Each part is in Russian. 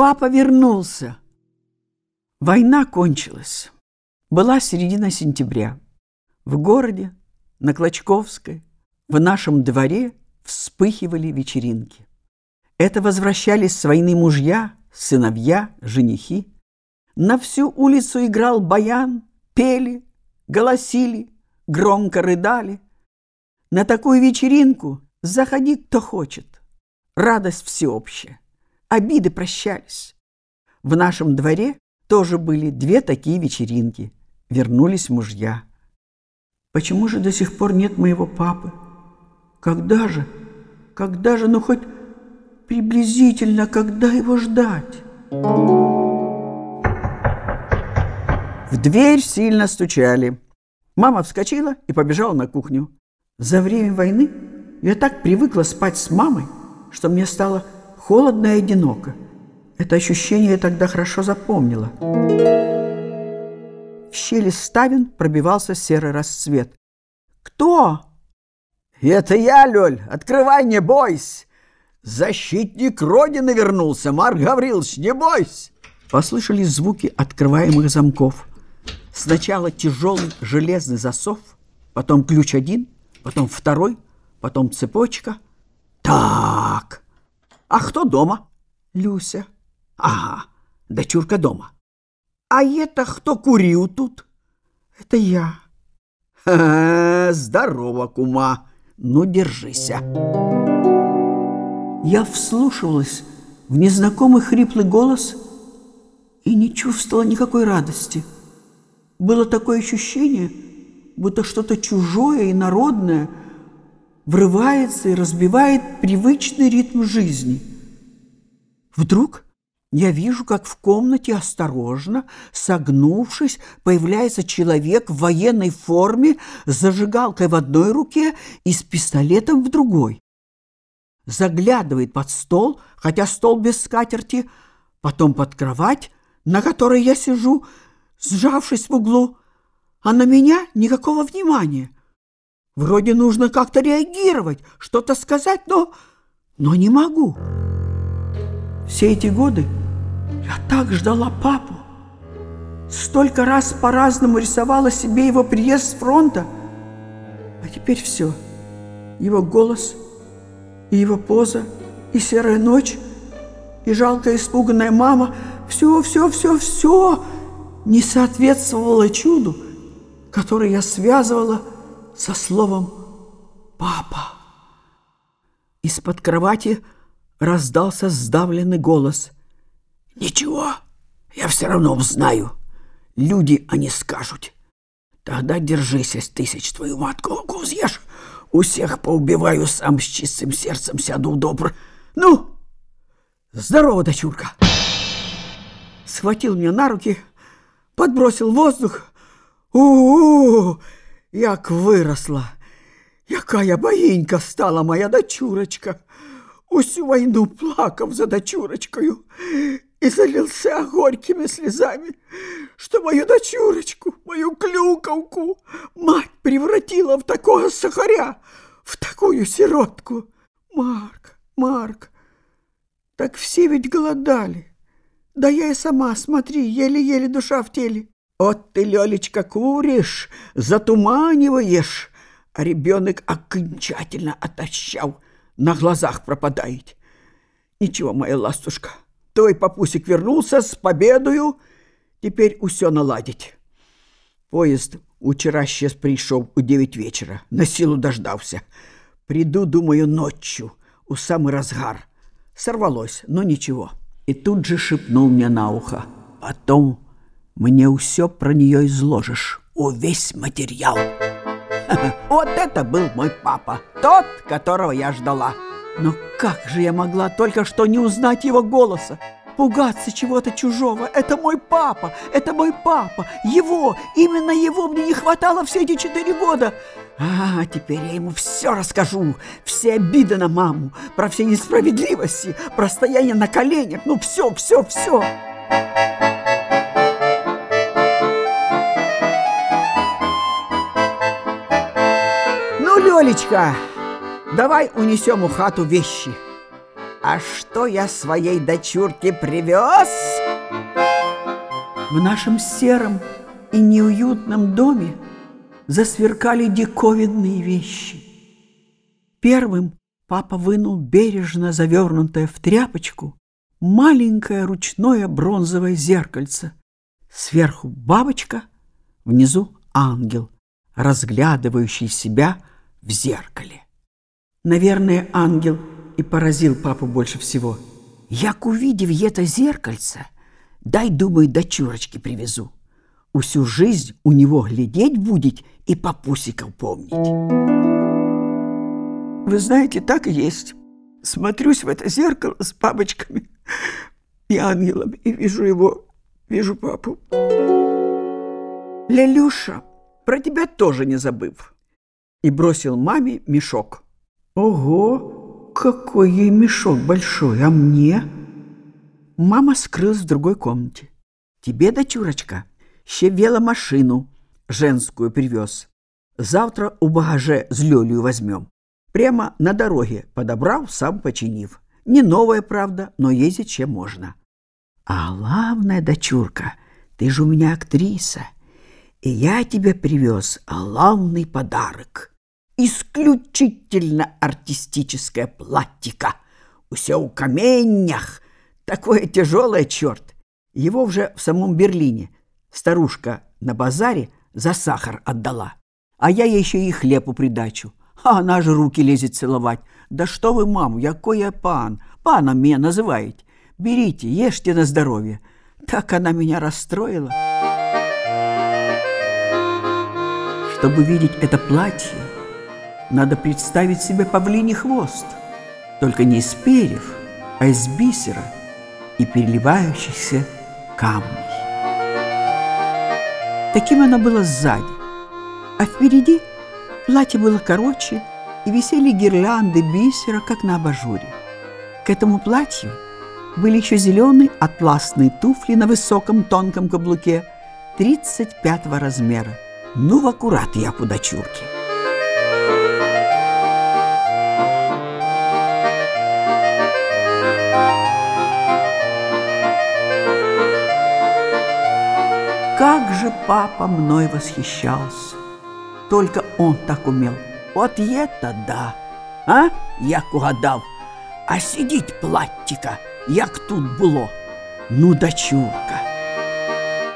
папа вернулся. Война кончилась. Была середина сентября. В городе, на Клочковской, в нашем дворе вспыхивали вечеринки. Это возвращались с войны мужья, сыновья, женихи. На всю улицу играл баян, пели, голосили, громко рыдали. На такую вечеринку заходи, кто хочет. Радость всеобщая. Обиды прощались. В нашем дворе тоже были две такие вечеринки. Вернулись мужья. Почему же до сих пор нет моего папы? Когда же? Когда же, ну хоть приблизительно, когда его ждать? В дверь сильно стучали. Мама вскочила и побежала на кухню. За время войны я так привыкла спать с мамой, что мне стало холодно и одиноко. Это ощущение я тогда хорошо запомнила. В щели ставен пробивался серый расцвет. «Кто?» «Это я, Лёль! Открывай, не бойся! Защитник Родины вернулся, Марк Гаврилович, не бойся!» Послышались звуки открываемых замков. Сначала тяжелый железный засов, потом ключ один, потом второй, потом цепочка. Так, а кто дома? Люся. Ага, дочурка дома. А это кто курил тут? Это я. Ха -ха, здорово, кума. Ну, держися. Я вслушивалась в незнакомый хриплый голос и не чувствовала никакой радости. Было такое ощущение, будто что-то чужое и народное врывается и разбивает привычный ритм жизни. Вдруг я вижу, как в комнате осторожно, согнувшись, появляется человек в военной форме с зажигалкой в одной руке и с пистолетом в другой. Заглядывает под стол, хотя стол без скатерти, потом под кровать, на которой я сижу, сжавшись в углу, а на меня никакого внимания. Вроде нужно как-то реагировать, что-то сказать, но, но не могу. Все эти годы я так ждала папу. Столько раз по-разному рисовала себе его приезд с фронта. А теперь все. Его голос, и его поза, и серая ночь, и жалкая испуганная мама. Все, все, все, все не соответствовало чуду, которое я связывала со словом «папа». Из-под кровати раздался сдавленный голос. «Ничего, я все равно узнаю. Люди они скажут. Тогда держись, тысяч твою матку кузьешь. У всех поубиваю, сам с чистым сердцем сяду добр. Ну, здорово, дочурка!» Схватил меня на руки – подбросил воздух. У-у-у! Як выросла! Якая боїнька стала моя дочурочка! Усю войну плакав за дочурочкою и залился горькими слезами, что мою дочурочку, мою клюковку, мать превратила в такого сахаря, в такую сиротку. Марк, Марк, так все ведь голодали. Да я и сама, смотри, еле-еле душа в теле. Вот ты, Лёлечка, куришь, затуманиваешь, а ребенок окончательно отощал, на глазах пропадает. Ничего, моя ластушка, твой папусик вернулся с победою, теперь усё наладить. Поезд вчера сейчас пришел у девять вечера, на силу дождался. Приду, думаю, ночью, у самый разгар. Сорвалось, но ничего и тут же шепнул мне на ухо. Потом мне все про нее изложишь, о весь материал. Вот это был мой папа, тот, которого я ждала. Но как же я могла только что не узнать его голоса? Пугаться чего-то чужого. Это мой папа, это мой папа. Его, именно его мне не хватало все эти четыре года. А, теперь я ему все расскажу. Все обиды на маму, про все несправедливости, про стояние на коленях. Ну, все, все, все. Ну, Лелечка, давай унесем у хату вещи. А что я своей дочурке привез? В нашем сером и неуютном доме засверкали диковинные вещи. Первым папа вынул бережно завернутое в тряпочку маленькое ручное бронзовое зеркальце. Сверху бабочка, внизу ангел, разглядывающий себя в зеркале. Наверное, ангел и поразил папу больше всего. Як увидев это зеркальце, дай, думаю, дочурочки привезу. Усю жизнь у него глядеть будет и папусиков помнить. Вы знаете, так и есть. Смотрюсь в это зеркало с бабочками и ангелом и вижу его, вижу папу. Лелюша, про тебя тоже не забыв. И бросил маме мешок. Ого, какой ей мешок большой, а мне? Мама скрылась в другой комнате. Тебе, дочурочка, ще веломашину женскую привез. Завтра у багаже з Лёлью возьмем. Прямо на дороге подобрал, сам починив. Не новая, правда, но ездить ще можно. А главное, дочурка, ты же у меня актриса, и я тебе привез главный подарок. Исключительно артистическое платьико. Все у каменях. Такое тяжелое, черт. Его уже в самом Берлине старушка на базаре за сахар отдала. А я ей еще и хлеб у придачу. А она же руки лезет целовать. Да что вы, маму, я пан? Паном меня называете. Берите, ешьте на здоровье. Так она меня расстроила. Чтобы видеть это платье, надо представить себе павлиний хвост, только не из перьев, а из бисера и переливающихся камней. Таким оно было сзади, а впереди платье было короче и висели гирлянды бисера, как на абажуре. К этому платью были еще зеленые атласные туфли на высоком тонком каблуке 35 размера. Ну, в аккурат я у дочурки. Как же папа мной восхищался! Только он так умел. Вот это да! А? Як угадав. А сидіть платтика, як тут было. Ну, дочурка,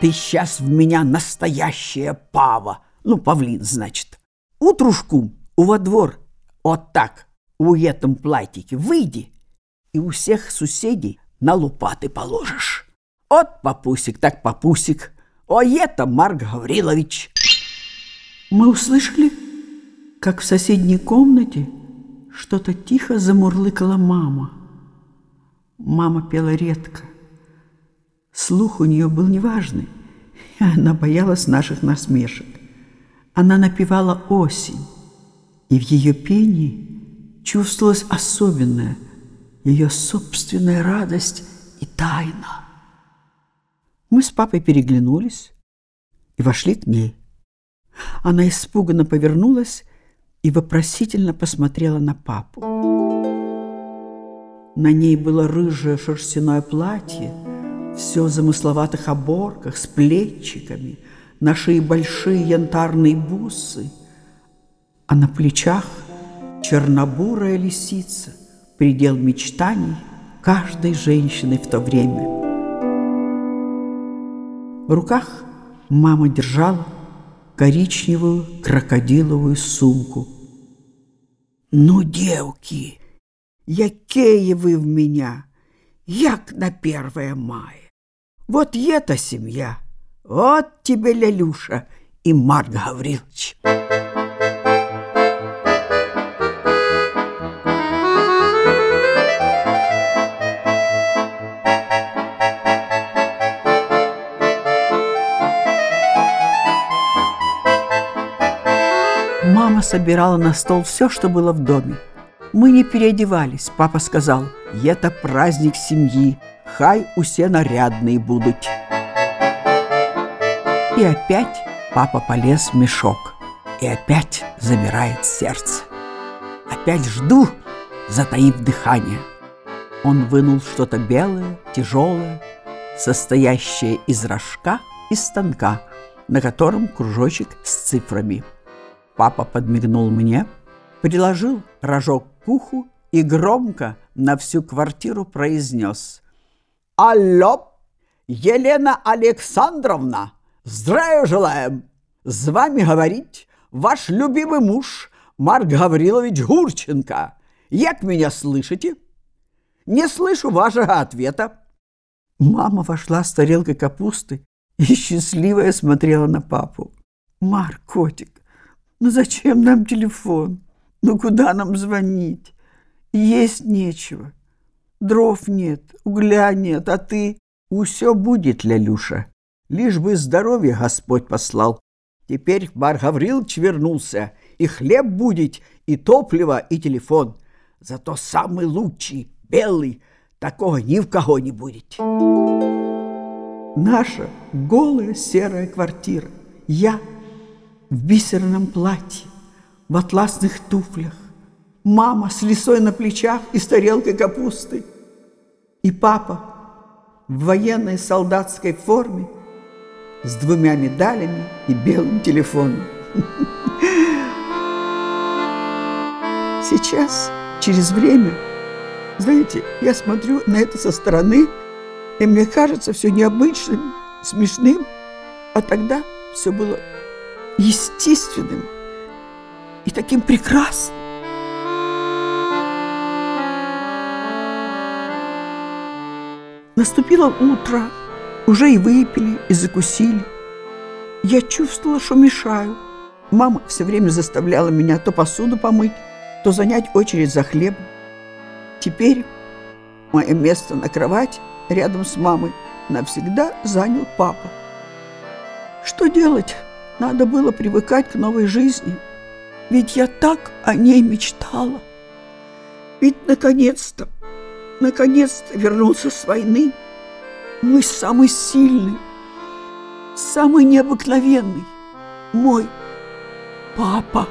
ты сейчас в меня настоящая пава. Ну, павлин, значит. Утрушку у во двор, вот так, у этом платьике выйди, и у всех соседей на лопаты положишь. От папусик так папусик, о, это Марк Гаврилович. Мы услышали, как в соседней комнате что-то тихо замурлыкала мама. Мама пела редко. Слух у нее был неважный, и она боялась наших насмешек. Она напевала осень, и в ее пении чувствовалась особенная ее собственная радость и тайна. Мы с папой переглянулись и вошли к ней. Она испуганно повернулась и вопросительно посмотрела на папу. На ней было рыжее шерстяное платье, все в замысловатых оборках, с плечиками, на шее большие янтарные бусы, а на плечах чернобурая лисица, предел мечтаний каждой женщины в то время. В руках мама держала коричневую крокодиловую сумку. «Ну, девки, якеє ви в меня, як на первое мая! Вот эта семья, вот тебе, Лялюша и Марк Гаврилович!» Мама собирала на стол все, что было в доме. Мы не переодевались. Папа сказал, это праздник семьи, хай усе нарядные будут. И опять папа полез в мешок. И опять замирает сердце. Опять жду, затаив дыхание. Он вынул что-то белое, тяжелое, состоящее из рожка и станка, на котором кружочек с цифрами. Папа подмигнул мне, приложил рожок к уху и громко на всю квартиру произнес «Алло, Елена Александровна, здравия желаем! С вами говорить ваш любимый муж Марк Гаврилович Гурченко. Як меня слышите?» Не слышу вашего ответа. Мама вошла с тарелкой капусты и счастливая смотрела на папу. Марк, котик, ну зачем нам телефон? Ну куда нам звонить? Есть нечего. Дров нет, угля нет, а ты... Усё будет, Лялюша. Лишь бы здоровье Господь послал. Теперь Марк Гаврилович вернулся, и хлеб будет, и топливо, и телефон. Зато самый лучший белый, такого ни в кого не будет. Наша голая серая квартира. Я в бисерном платье, в атласных туфлях. Мама с лисой на плечах и с тарелкой капусты. И папа в военной солдатской форме с двумя медалями и белым телефоном. Сейчас, через время, знаете, я смотрю на это со стороны, и мне кажется все необычным, смешным, а тогда все было естественным и таким прекрасным. Наступило утро, уже и выпили, и закусили. Я чувствовала, что мешаю. Мама все время заставляла меня то посуду помыть, то занять очередь за хлебом. Теперь мое место на кровать рядом с мамой навсегда занял папа. Что делать? Надо было привыкать к новой жизни. Ведь я так о ней мечтала. Ведь наконец-то, наконец-то вернулся с войны мой самый сильный, самый необыкновенный, мой папа.